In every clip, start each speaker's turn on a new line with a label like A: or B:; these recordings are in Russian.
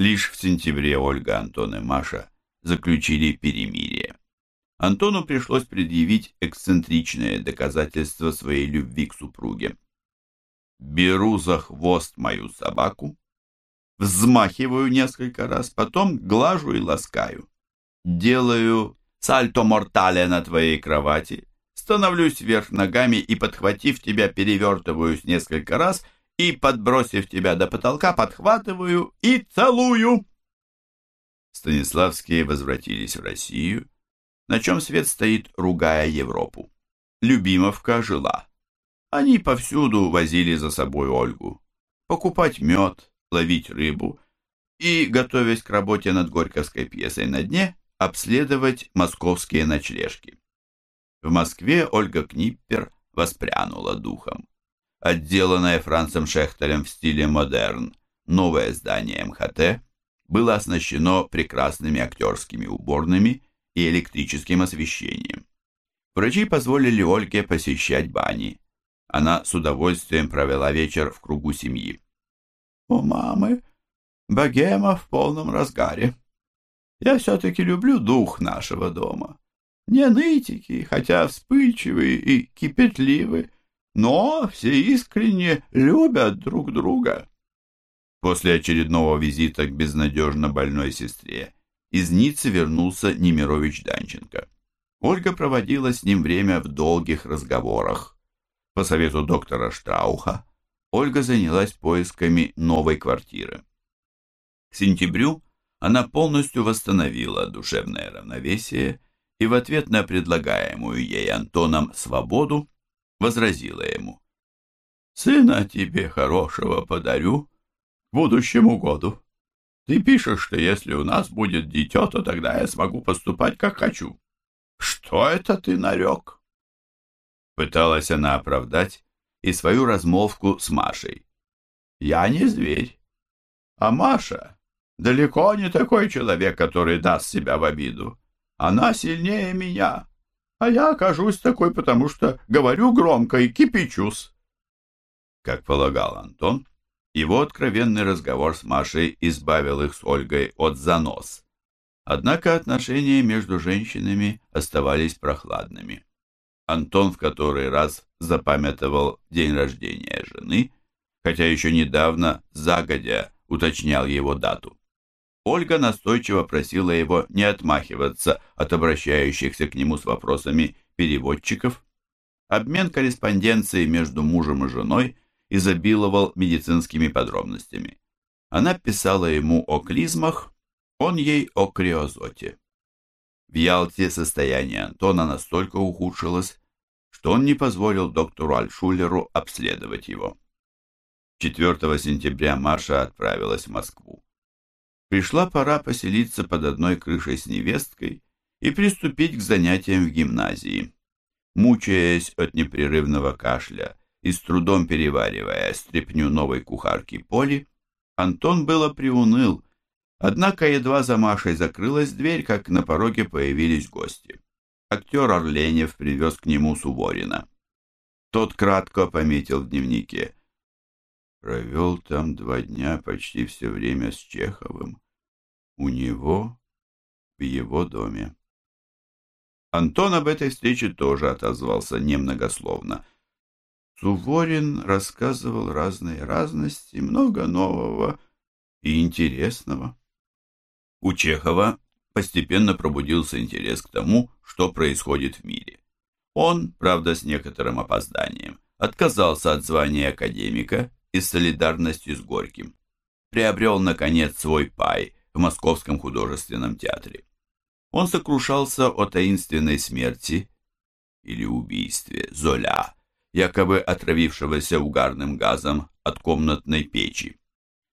A: Лишь в сентябре Ольга, Антон и Маша заключили перемирие. Антону пришлось предъявить эксцентричное доказательство своей любви к супруге. «Беру за хвост мою собаку, взмахиваю несколько раз, потом глажу и ласкаю. Делаю сальто-мортале на твоей кровати, становлюсь вверх ногами и, подхватив тебя, перевертываюсь несколько раз и, подбросив тебя до потолка, подхватываю и целую. Станиславские возвратились в Россию, на чем свет стоит, ругая Европу. Любимовка жила. Они повсюду возили за собой Ольгу. Покупать мед, ловить рыбу и, готовясь к работе над Горьковской пьесой на дне, обследовать московские ночлежки. В Москве Ольга Книппер воспрянула духом. Отделанное Францем Шехтелем в стиле модерн новое здание МХТ было оснащено прекрасными актерскими уборными и электрическим освещением. Врачи позволили Ольге посещать бани. Она с удовольствием провела вечер в кругу семьи. «У мамы богема в полном разгаре. Я все-таки люблю дух нашего дома не нытики, хотя вспыльчивые и кипятливы, но все искренне любят друг друга. После очередного визита к безнадежно больной сестре из Ниццы вернулся Немирович Данченко. Ольга проводила с ним время в долгих разговорах. По совету доктора Штрауха Ольга занялась поисками новой квартиры. К сентябрю она полностью восстановила душевное равновесие и в ответ на предлагаемую ей Антоном свободу возразила ему. «Сына тебе хорошего подарю к будущему году. Ты пишешь, что если у нас будет дитё, то тогда я смогу поступать, как хочу. Что это ты нарек?» Пыталась она оправдать и свою размолвку с Машей. «Я не зверь, а Маша далеко не такой человек, который даст себя в обиду. Она сильнее меня, а я окажусь такой, потому что говорю громко и кипячусь. Как полагал Антон, его откровенный разговор с Машей избавил их с Ольгой от занос. Однако отношения между женщинами оставались прохладными. Антон в который раз запамятовал день рождения жены, хотя еще недавно, загодя, уточнял его дату. Ольга настойчиво просила его не отмахиваться от обращающихся к нему с вопросами переводчиков. Обмен корреспонденцией между мужем и женой изобиловал медицинскими подробностями. Она писала ему о клизмах, он ей о криозоте. В Ялте состояние Антона настолько ухудшилось, что он не позволил доктору Альшулеру обследовать его. 4 сентября Маша отправилась в Москву. Пришла пора поселиться под одной крышей с невесткой и приступить к занятиям в гимназии. Мучаясь от непрерывного кашля и с трудом переваривая стряпню новой кухарки Поли, Антон было приуныл, однако едва за Машей закрылась дверь, как на пороге появились гости. Актер Орленев привез к нему Суворина. Тот кратко пометил в дневнике. Провел там два дня почти все время с Чеховым. У него, в его доме. Антон об этой встрече тоже отозвался немногословно. Суворин рассказывал разные разности, много нового и интересного. У Чехова постепенно пробудился интерес к тому, что происходит в мире. Он, правда, с некоторым опозданием, отказался от звания академика и солидарностью с Горьким. Приобрел, наконец, свой пай в Московском художественном театре. Он сокрушался о таинственной смерти или убийстве Золя, якобы отравившегося угарным газом от комнатной печи.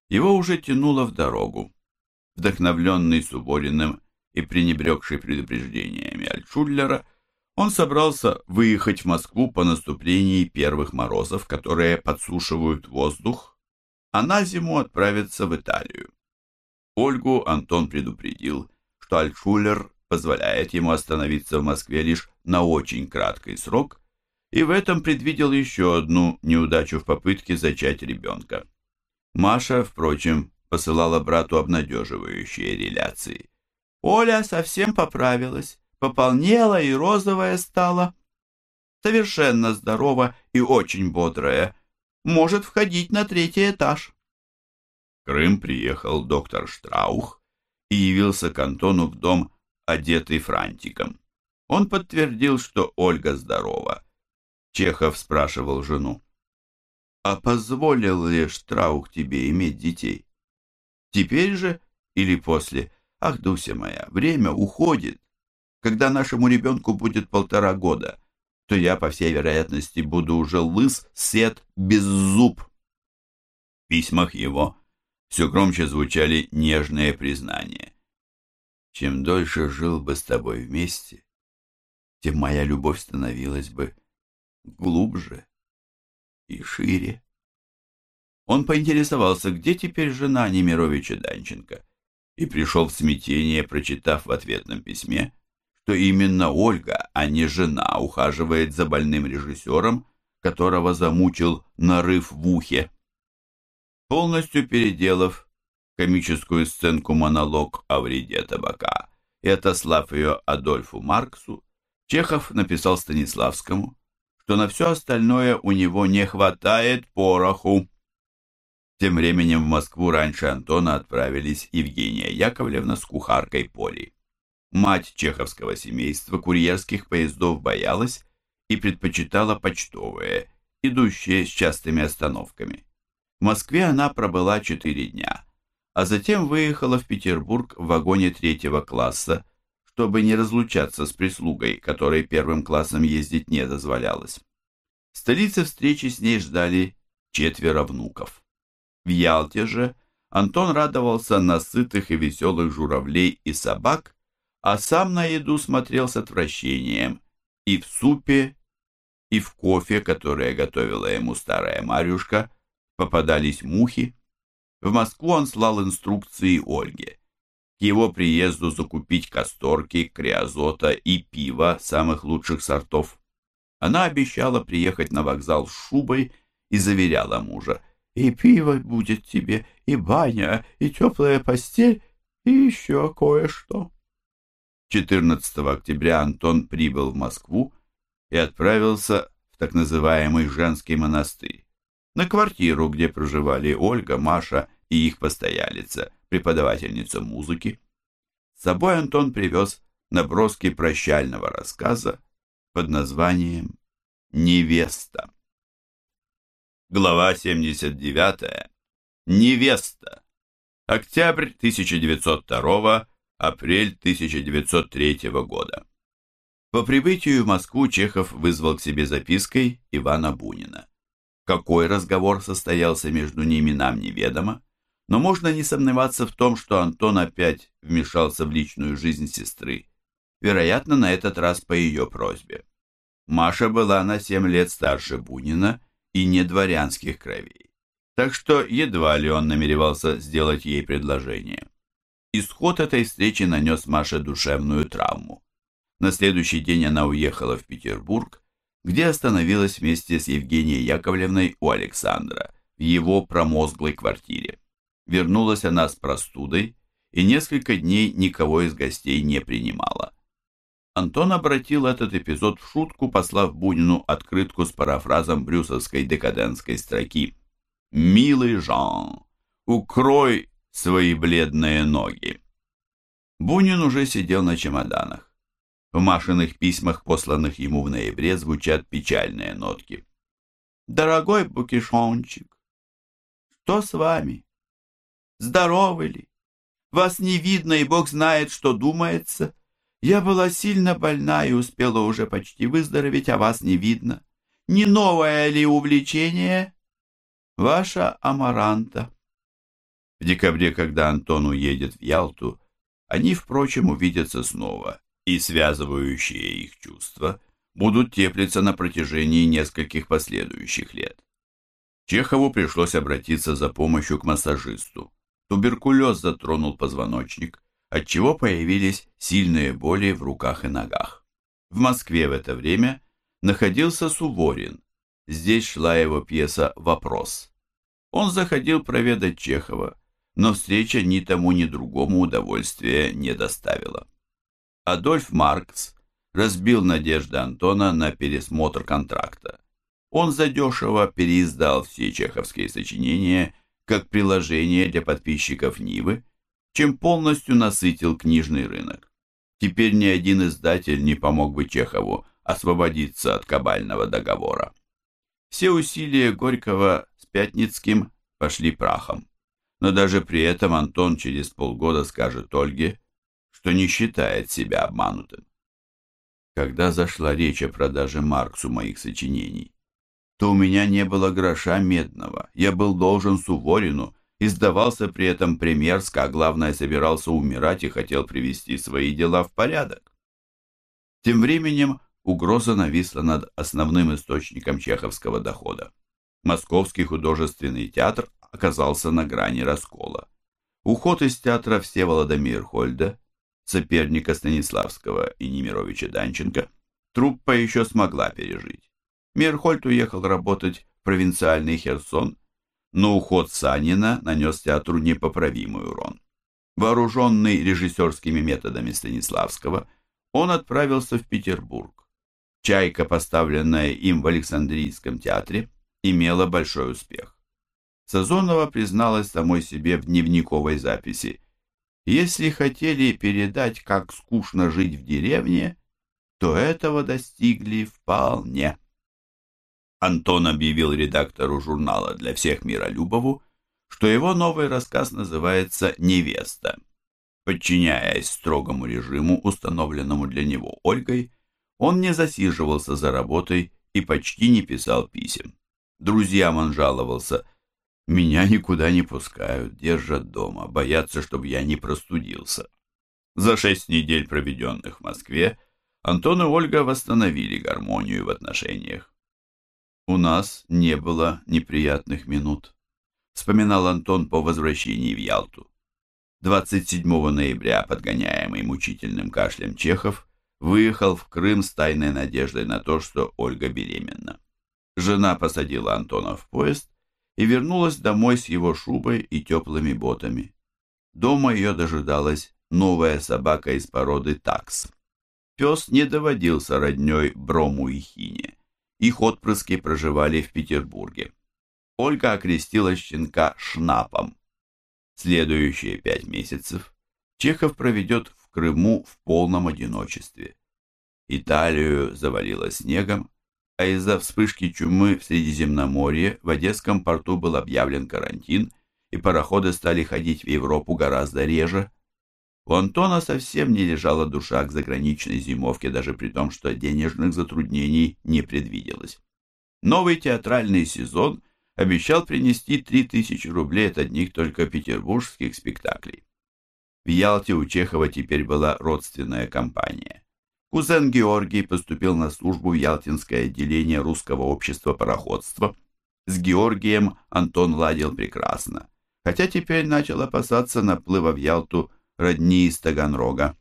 A: Его уже тянуло в дорогу. Вдохновленный Сувориным и пренебрегший предупреждениями Альтшуллера, он собрался выехать в Москву по наступлении первых морозов, которые подсушивают воздух, а на зиму отправиться в Италию. Ольгу Антон предупредил, что Альтшулер позволяет ему остановиться в Москве лишь на очень краткий срок, и в этом предвидел еще одну неудачу в попытке зачать ребенка. Маша, впрочем, посылала брату обнадеживающие реляции. Оля совсем поправилась, пополнела и розовая стала. Совершенно здорова и очень бодрая. Может входить на третий этаж. В Крым приехал доктор Штраух и явился к Антону в дом, одетый франтиком. Он подтвердил, что Ольга здорова. Чехов спрашивал жену. «А позволил ли Штраух тебе иметь детей? Теперь же или после?» Ах, Дуся моя, время уходит. Когда нашему ребенку будет полтора года, то я, по всей вероятности, буду уже лыс, сед, без зуб. В письмах его все громче звучали нежные признания. Чем дольше жил бы с тобой вместе, тем моя любовь становилась бы глубже и шире. Он поинтересовался, где теперь жена Немировича Данченко и пришел в смятение, прочитав в ответном письме, что именно Ольга, а не жена, ухаживает за больным режиссером, которого замучил нарыв в ухе. Полностью переделав комическую сценку-монолог о вреде табака и отослав ее Адольфу Марксу, Чехов написал Станиславскому, что на все остальное у него не хватает пороху. Тем временем в Москву раньше Антона отправились Евгения Яковлевна с кухаркой Полей. Мать чеховского семейства курьерских поездов боялась и предпочитала почтовые, идущие с частыми остановками. В Москве она пробыла четыре дня, а затем выехала в Петербург в вагоне третьего класса, чтобы не разлучаться с прислугой, которой первым классом ездить не дозволялось. В столице встречи с ней ждали четверо внуков. В Ялте же Антон радовался на сытых и веселых журавлей и собак, а сам на еду смотрел с отвращением и в супе, и в кофе, которое готовила ему старая Марюшка, попадались мухи. В Москву он слал инструкции Ольге. К его приезду закупить касторки, криозота и пива самых лучших сортов. Она обещала приехать на вокзал с шубой и заверяла мужа, и пиво будет тебе, и баня, и теплая постель, и еще кое-что. 14 октября Антон прибыл в Москву и отправился в так называемый женский монастырь, на квартиру, где проживали Ольга, Маша и их постоялица, преподавательница музыки. С собой Антон привез наброски прощального рассказа под названием «Невеста». Глава 79. Невеста. Октябрь 1902, апрель 1903 года. По прибытию в Москву Чехов вызвал к себе запиской Ивана Бунина. Какой разговор состоялся между ними, нам неведомо, но можно не сомневаться в том, что Антон опять вмешался в личную жизнь сестры, вероятно, на этот раз по ее просьбе. Маша была на семь лет старше Бунина и не дворянских кровей, так что едва ли он намеревался сделать ей предложение. Исход этой встречи нанес Маше душевную травму. На следующий день она уехала в Петербург, где остановилась вместе с Евгенией Яковлевной у Александра в его промозглой квартире. Вернулась она с простудой и несколько дней никого из гостей не принимала. Антон обратил этот эпизод в шутку, послав Бунину открытку с парафразом брюсовской декадентской строки «Милый Жан, укрой свои бледные ноги». Бунин уже сидел на чемоданах. В Машиных письмах, посланных ему в ноябре, звучат печальные нотки. «Дорогой Букишончик, что с вами? Здоровы ли? Вас не видно, и Бог знает, что думается. Я была сильно больна и успела уже почти выздороветь, а вас не видно. Не новое ли увлечение? Ваша Амаранта. В декабре, когда Антон уедет в Ялту, они, впрочем, увидятся снова, и связывающие их чувства будут теплиться на протяжении нескольких последующих лет. Чехову пришлось обратиться за помощью к массажисту. Туберкулез затронул позвоночник, отчего появились сильные боли в руках и ногах. В Москве в это время находился Суворин. Здесь шла его пьеса «Вопрос». Он заходил проведать Чехова, но встреча ни тому, ни другому удовольствия не доставила. Адольф Маркс разбил надежды Антона на пересмотр контракта. Он задешево переиздал все чеховские сочинения как приложение для подписчиков Нивы, чем полностью насытил книжный рынок. Теперь ни один издатель не помог бы Чехову освободиться от кабального договора. Все усилия Горького с Пятницким пошли прахом. Но даже при этом Антон через полгода скажет Ольге, что не считает себя обманутым. Когда зашла речь о продаже Марксу моих сочинений, то у меня не было гроша медного. Я был должен Суворину, издавался при этом примерзко, а главное, собирался умирать и хотел привести свои дела в порядок. Тем временем угроза нависла над основным источником чеховского дохода. Московский художественный театр оказался на грани раскола. Уход из театра Всеволода Мирхольда, соперника Станиславского и Немировича Данченко, труппа еще смогла пережить. Мирхольд уехал работать в провинциальный Херсон, но уход Санина нанес театру непоправимый урон. Вооруженный режиссерскими методами Станиславского, он отправился в Петербург. «Чайка», поставленная им в Александрийском театре, имела большой успех. Сазонова призналась самой себе в дневниковой записи. Если хотели передать, как скучно жить в деревне, то этого достигли вполне. Антон объявил редактору журнала для всех Миролюбову, что его новый рассказ называется «Невеста». Подчиняясь строгому режиму, установленному для него Ольгой, он не засиживался за работой и почти не писал писем. Друзьям он жаловался – меня никуда не пускают, держат дома, боятся, чтобы я не простудился. За шесть недель, проведенных в Москве, Антон и Ольга восстановили гармонию в отношениях. «У нас не было неприятных минут», — вспоминал Антон по возвращении в Ялту. 27 ноября, подгоняемый мучительным кашлем Чехов, выехал в Крым с тайной надеждой на то, что Ольга беременна. Жена посадила Антона в поезд, и вернулась домой с его шубой и теплыми ботами. Дома ее дожидалась новая собака из породы такс. Пес не доводился родней Брому и Хине. Их отпрыски проживали в Петербурге. Ольга окрестила щенка Шнапом. Следующие пять месяцев Чехов проведет в Крыму в полном одиночестве. Италию завалило снегом, а из-за вспышки чумы в Средиземноморье в Одесском порту был объявлен карантин, и пароходы стали ходить в Европу гораздо реже. У Антона совсем не лежала душа к заграничной зимовке, даже при том, что денежных затруднений не предвиделось. Новый театральный сезон обещал принести 3000 рублей от одних только петербургских спектаклей. В Ялте у Чехова теперь была родственная компания. Кузен Георгий поступил на службу в Ялтинское отделение русского общества пароходства. С Георгием Антон ладил прекрасно, хотя теперь начал опасаться наплыва в Ялту родни из Таганрога.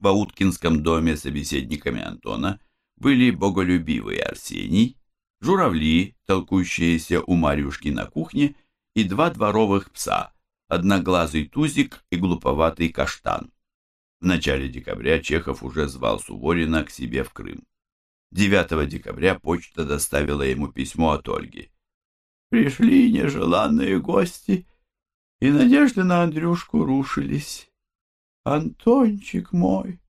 A: В Ауткинском доме собеседниками Антона были боголюбивый Арсений, журавли, толкущиеся у Марьюшки на кухне, и два дворовых пса, одноглазый тузик и глуповатый каштан. В начале декабря Чехов уже звал Суворина к себе в Крым. 9 декабря почта доставила ему письмо от Ольги. «Пришли нежеланные гости, и надежды на Андрюшку рушились. Антончик мой,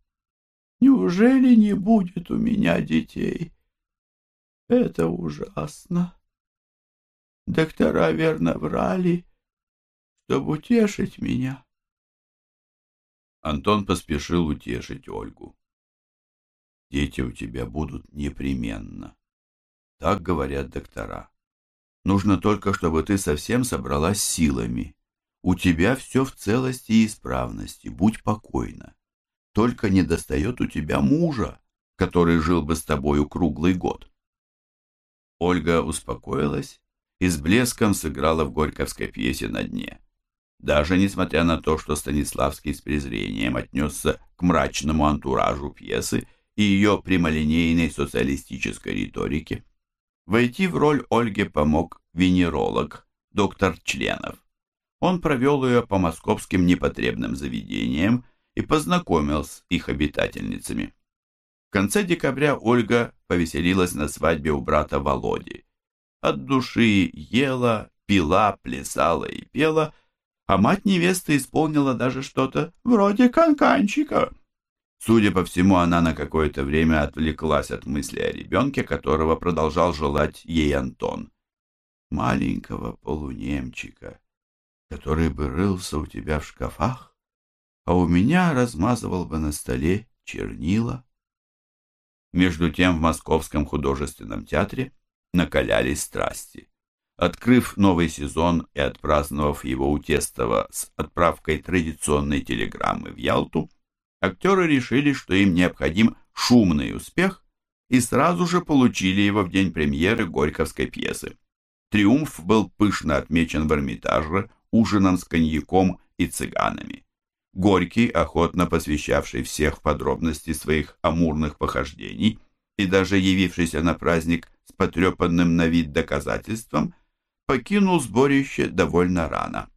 A: неужели не будет у меня детей? Это ужасно. Доктора верно врали, чтобы утешить меня». Антон поспешил утешить Ольгу. «Дети у тебя будут непременно. Так говорят доктора. Нужно только, чтобы ты совсем собралась силами. У тебя все в целости и исправности, будь покойна. Только не достает у тебя мужа, который жил бы с тобою круглый год». Ольга успокоилась и с блеском сыграла в горьковской пьесе на дне даже несмотря на то, что Станиславский с презрением отнесся к мрачному антуражу пьесы и ее прямолинейной социалистической риторике. Войти в роль Ольге помог венеролог, доктор Членов. он провел ее по московским непотребным заведениям и познакомил с их обитательницами. В конце декабря Ольга повеселилась на свадьбе у брата Володи. От души ела, пила, плясала и пела, а мать невесты исполнила даже что-то вроде канканчика. Судя по всему, она на какое-то время отвлеклась от мысли о ребенке, которого продолжал желать ей Антон. Маленького полунемчика, который бы рылся у тебя в шкафах, а у меня размазывал бы на столе чернила. Между тем в Московском художественном театре накалялись страсти. Открыв новый сезон и отпраздновав его у Тестова с отправкой традиционной телеграммы в Ялту, актеры решили, что им необходим шумный успех, и сразу же получили его в день премьеры Горьковской пьесы. Триумф был пышно отмечен в Эрмитаже ужином с коньяком и цыганами. Горький, охотно посвящавший всех подробностей своих амурных похождений и даже явившийся на праздник с потрепанным на вид доказательством, покинул сборище довольно рано.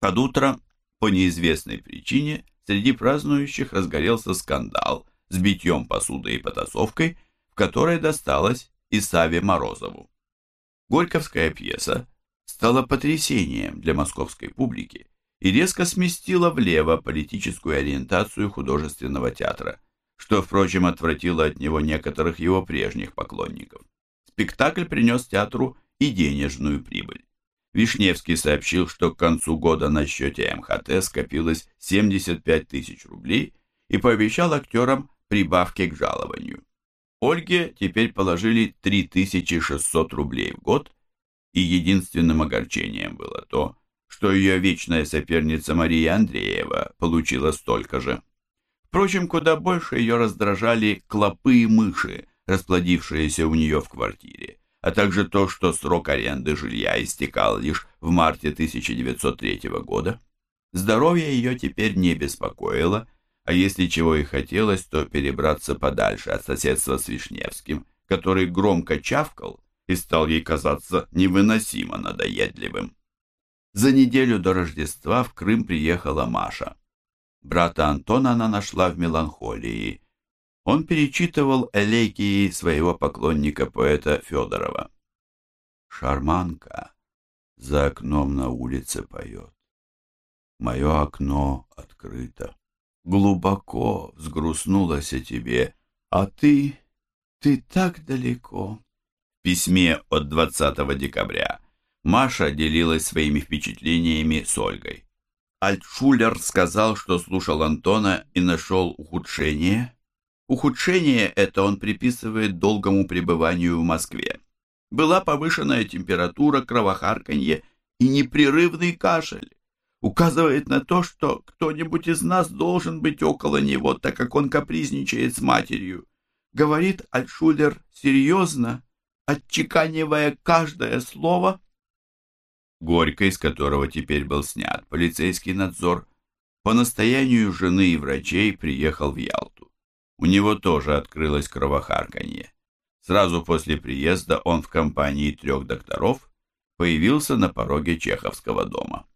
A: Под утро, по неизвестной причине, среди празднующих разгорелся скандал с битьем посуды и потасовкой, в которой досталось и Саве Морозову. Горьковская пьеса стала потрясением для московской публики и резко сместила влево политическую ориентацию художественного театра, что, впрочем, отвратило от него некоторых его прежних поклонников. Спектакль принес театру и денежную прибыль. Вишневский сообщил, что к концу года на счете МХТ скопилось 75 тысяч рублей и пообещал актерам прибавки к жалованию. Ольге теперь положили 3600 рублей в год и единственным огорчением было то, что ее вечная соперница Мария Андреева получила столько же. Впрочем, куда больше ее раздражали клопы и мыши, расплодившиеся у нее в квартире, а также то, что срок аренды жилья истекал лишь в марте 1903 года. Здоровье ее теперь не беспокоило, а если чего и хотелось, то перебраться подальше от соседства с Вишневским, который громко чавкал и стал ей казаться невыносимо надоедливым. За неделю до Рождества в Крым приехала Маша. Брата Антона она нашла в меланхолии. Он перечитывал элегии своего поклонника-поэта Федорова. «Шарманка за окном на улице поет. Мое окно открыто. Глубоко взгрустнулась о тебе, а ты, ты так далеко письме от 20 декабря Маша делилась своими впечатлениями с Ольгой. Альтшулер сказал, что слушал Антона и нашел ухудшение. Ухудшение это он приписывает долгому пребыванию в Москве. Была повышенная температура, кровохарканье и непрерывный кашель. Указывает на то, что кто-нибудь из нас должен быть около него, так как он капризничает с матерью. Говорит Альтшулер серьезно, отчеканивая каждое слово. Горько, из которого теперь был снят полицейский надзор, по настоянию жены и врачей приехал в Ялту. У него тоже открылось кровохарканье. Сразу после приезда он в компании трех докторов появился на пороге Чеховского дома.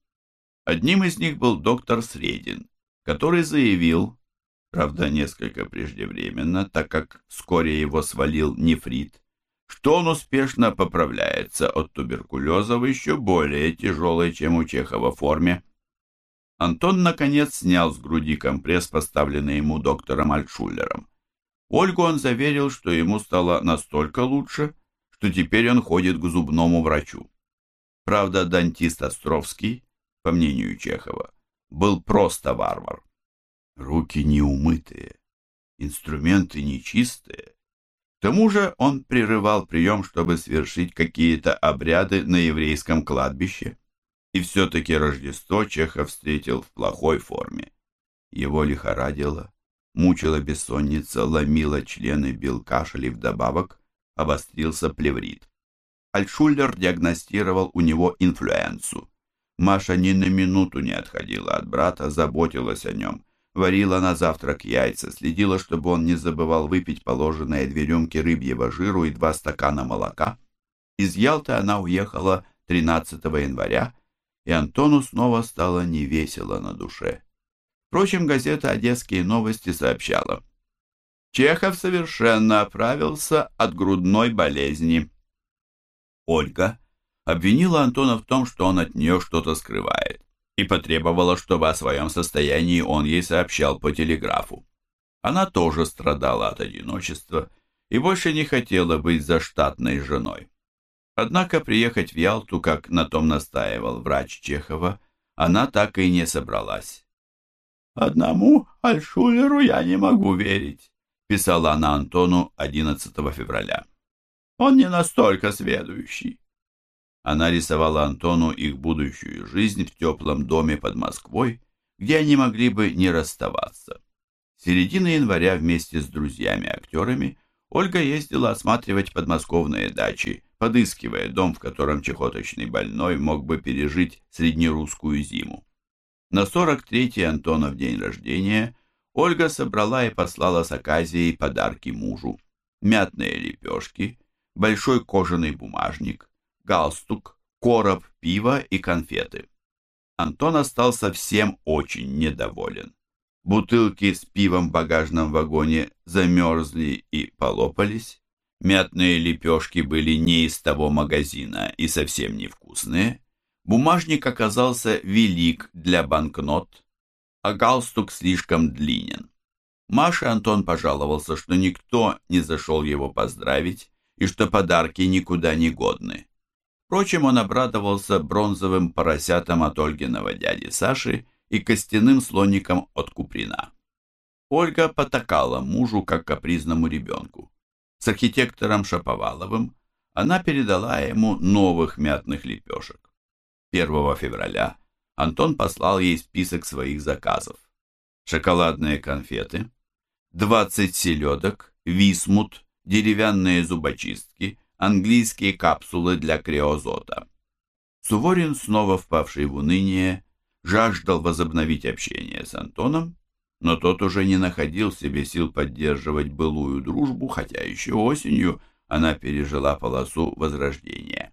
A: Одним из них был доктор Средин, который заявил, правда несколько преждевременно, так как вскоре его свалил нефрит, что он успешно поправляется от туберкулеза в еще более тяжелой, чем у Чехова форме. Антон, наконец, снял с груди компресс, поставленный ему доктором Альтшулером. Ольгу он заверил, что ему стало настолько лучше, что теперь он ходит к зубному врачу. Правда, дантист Островский, по мнению Чехова, был просто варвар. Руки неумытые, инструменты нечистые, к тому же он прерывал прием, чтобы свершить какие-то обряды на еврейском кладбище. И все-таки Рождество Чехов встретил в плохой форме. Его лихорадило, мучила бессонница, ломила члены, бил кашель и вдобавок обострился плеврит. Альтшуллер диагностировал у него инфлюенсу. Маша ни на минуту не отходила от брата, заботилась о нем, варила на завтрак яйца, следила, чтобы он не забывал выпить положенные две рюмки рыбьего жиру и два стакана молока. Из Ялты она уехала 13 января и Антону снова стало невесело на душе. Впрочем, газета «Одесские новости» сообщала. Чехов совершенно оправился от грудной болезни. Ольга обвинила Антона в том, что он от нее что-то скрывает, и потребовала, чтобы о своем состоянии он ей сообщал по телеграфу. Она тоже страдала от одиночества и больше не хотела быть заштатной женой. Однако приехать в Ялту, как на том настаивал врач Чехова, она так и не собралась. «Одному Альшулеру я не могу верить», писала она Антону 11 февраля. «Он не настолько сведущий». Она рисовала Антону их будущую жизнь в теплом доме под Москвой, где они могли бы не расставаться. С середины января вместе с друзьями-актерами Ольга ездила осматривать подмосковные дачи, подыскивая дом, в котором чехоточный больной мог бы пережить среднерусскую зиму. На 43-й Антонов день рождения Ольга собрала и послала с Аказией подарки мужу. Мятные лепешки, большой кожаный бумажник, галстук, короб пива и конфеты. Антон остался всем очень недоволен. Бутылки с пивом в багажном вагоне замерзли и полопались. Мятные лепешки были не из того магазина и совсем невкусные. Бумажник оказался велик для банкнот, а галстук слишком длинен. Маше Антон пожаловался, что никто не зашел его поздравить и что подарки никуда не годны. Впрочем, он обрадовался бронзовым поросятам от Ольгиного дяди Саши и костяным слоником от Куприна. Ольга потакала мужу, как капризному ребенку. С архитектором Шаповаловым она передала ему новых мятных лепешек. 1 февраля Антон послал ей список своих заказов. Шоколадные конфеты, 20 селедок, висмут, деревянные зубочистки, английские капсулы для криозота. Суворин, снова впавший в уныние, жаждал возобновить общение с Антоном, но тот уже не находил себе сил поддерживать былую дружбу, хотя еще осенью она пережила полосу возрождения.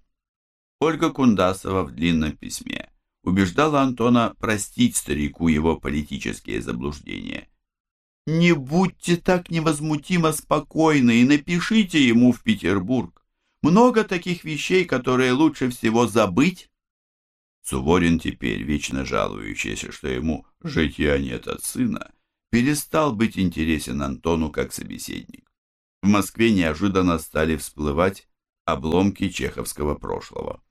A: Ольга Кундасова в длинном письме убеждала Антона простить старику его политические заблуждения. «Не будьте так невозмутимо спокойны и напишите ему в Петербург. Много таких вещей, которые лучше всего забыть». Суворин теперь, вечно жалующийся, что ему житья нет от сына, перестал быть интересен Антону как собеседник. В Москве неожиданно стали всплывать обломки чеховского прошлого.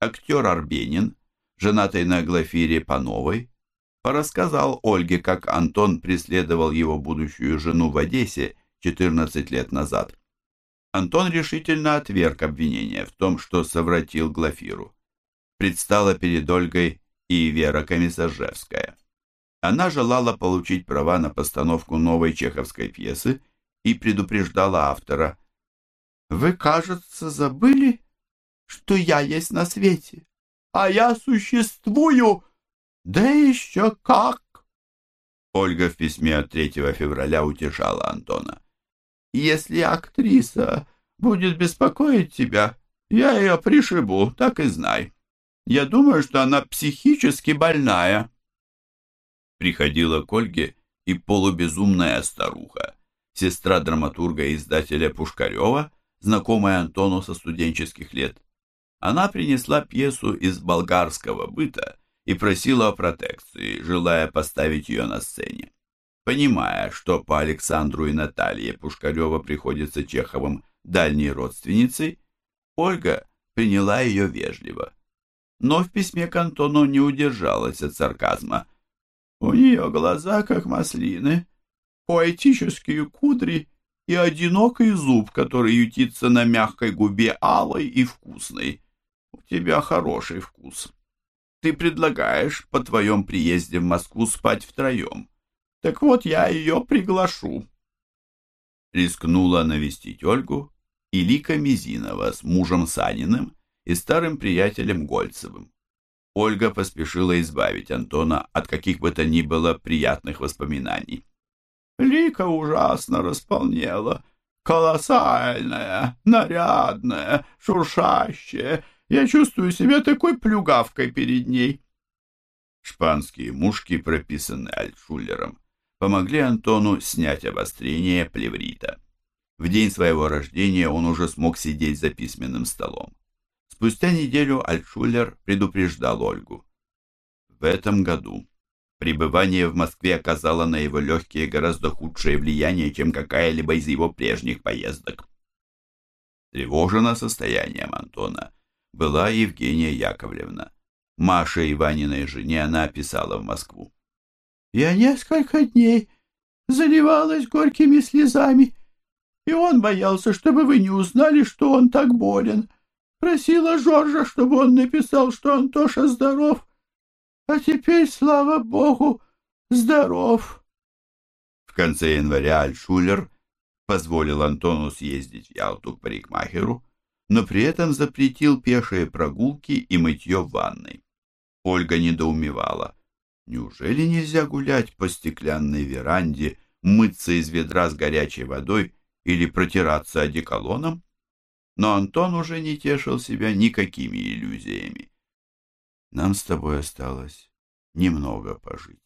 A: Актер Арбенин женатый на Глафире Пановой, порассказал Ольге, как Антон преследовал его будущую жену в Одессе 14 лет назад. Антон решительно отверг обвинение в том, что совратил Глафиру. Предстала перед Ольгой и Вера Комиссаржевская. Она желала получить права на постановку новой чеховской пьесы и предупреждала автора. «Вы, кажется, забыли, что я есть на свете а я существую, да еще как!» Ольга в письме от 3 февраля утешала Антона. «Если актриса будет беспокоить тебя, я ее пришибу, так и знай. Я думаю, что она психически больная». Приходила к Ольге и полубезумная старуха, сестра драматурга и издателя Пушкарева, знакомая Антону со студенческих лет она принесла пьесу из болгарского быта и просила о протекции, желая поставить ее на сцене. Понимая, что по Александру и Наталье Пушкарева приходится Чеховым дальней родственницей, Ольга приняла ее вежливо. Но в письме к Антону не удержалась от сарказма. У нее глаза, как маслины, поэтические кудри и одинокий зуб, который ютится на мягкой губе алой и вкусной у тебя хороший вкус. Ты предлагаешь по твоем приезде в Москву спать втроем. Так вот, я ее приглашу. Рискнула навестить Ольгу и Лика Мизинова с мужем Саниным и старым приятелем Гольцевым. Ольга поспешила избавить Антона от каких бы то ни было приятных воспоминаний. Лика ужасно располнела, колоссальная, нарядная, шуршащая, я чувствую себя такой плюгавкой перед ней. Шпанские мушки, прописанные Альтшулером, помогли Антону снять обострение плеврита. В день своего рождения он уже смог сидеть за письменным столом. Спустя неделю Альтшулер предупреждал Ольгу. В этом году пребывание в Москве оказало на его легкие гораздо худшее влияние, чем какая-либо из его прежних поездок. Тревожена состоянием Антона была Евгения Яковлевна. Маше Иваниной жене она описала в Москву.
B: «Я несколько дней заливалась горькими слезами, и он боялся, чтобы вы не узнали, что он так болен. Просила Жоржа, чтобы он написал, что Антоша здоров, а теперь, слава богу, здоров».
A: В конце января Альшулер позволил Антону съездить в Ялту к парикмахеру, но при этом запретил пешие прогулки и мытье в ванной. Ольга недоумевала. Неужели нельзя гулять по стеклянной веранде, мыться из ведра с горячей водой или протираться одеколоном? Но Антон уже не тешил себя никакими иллюзиями. Нам с тобой осталось немного пожить.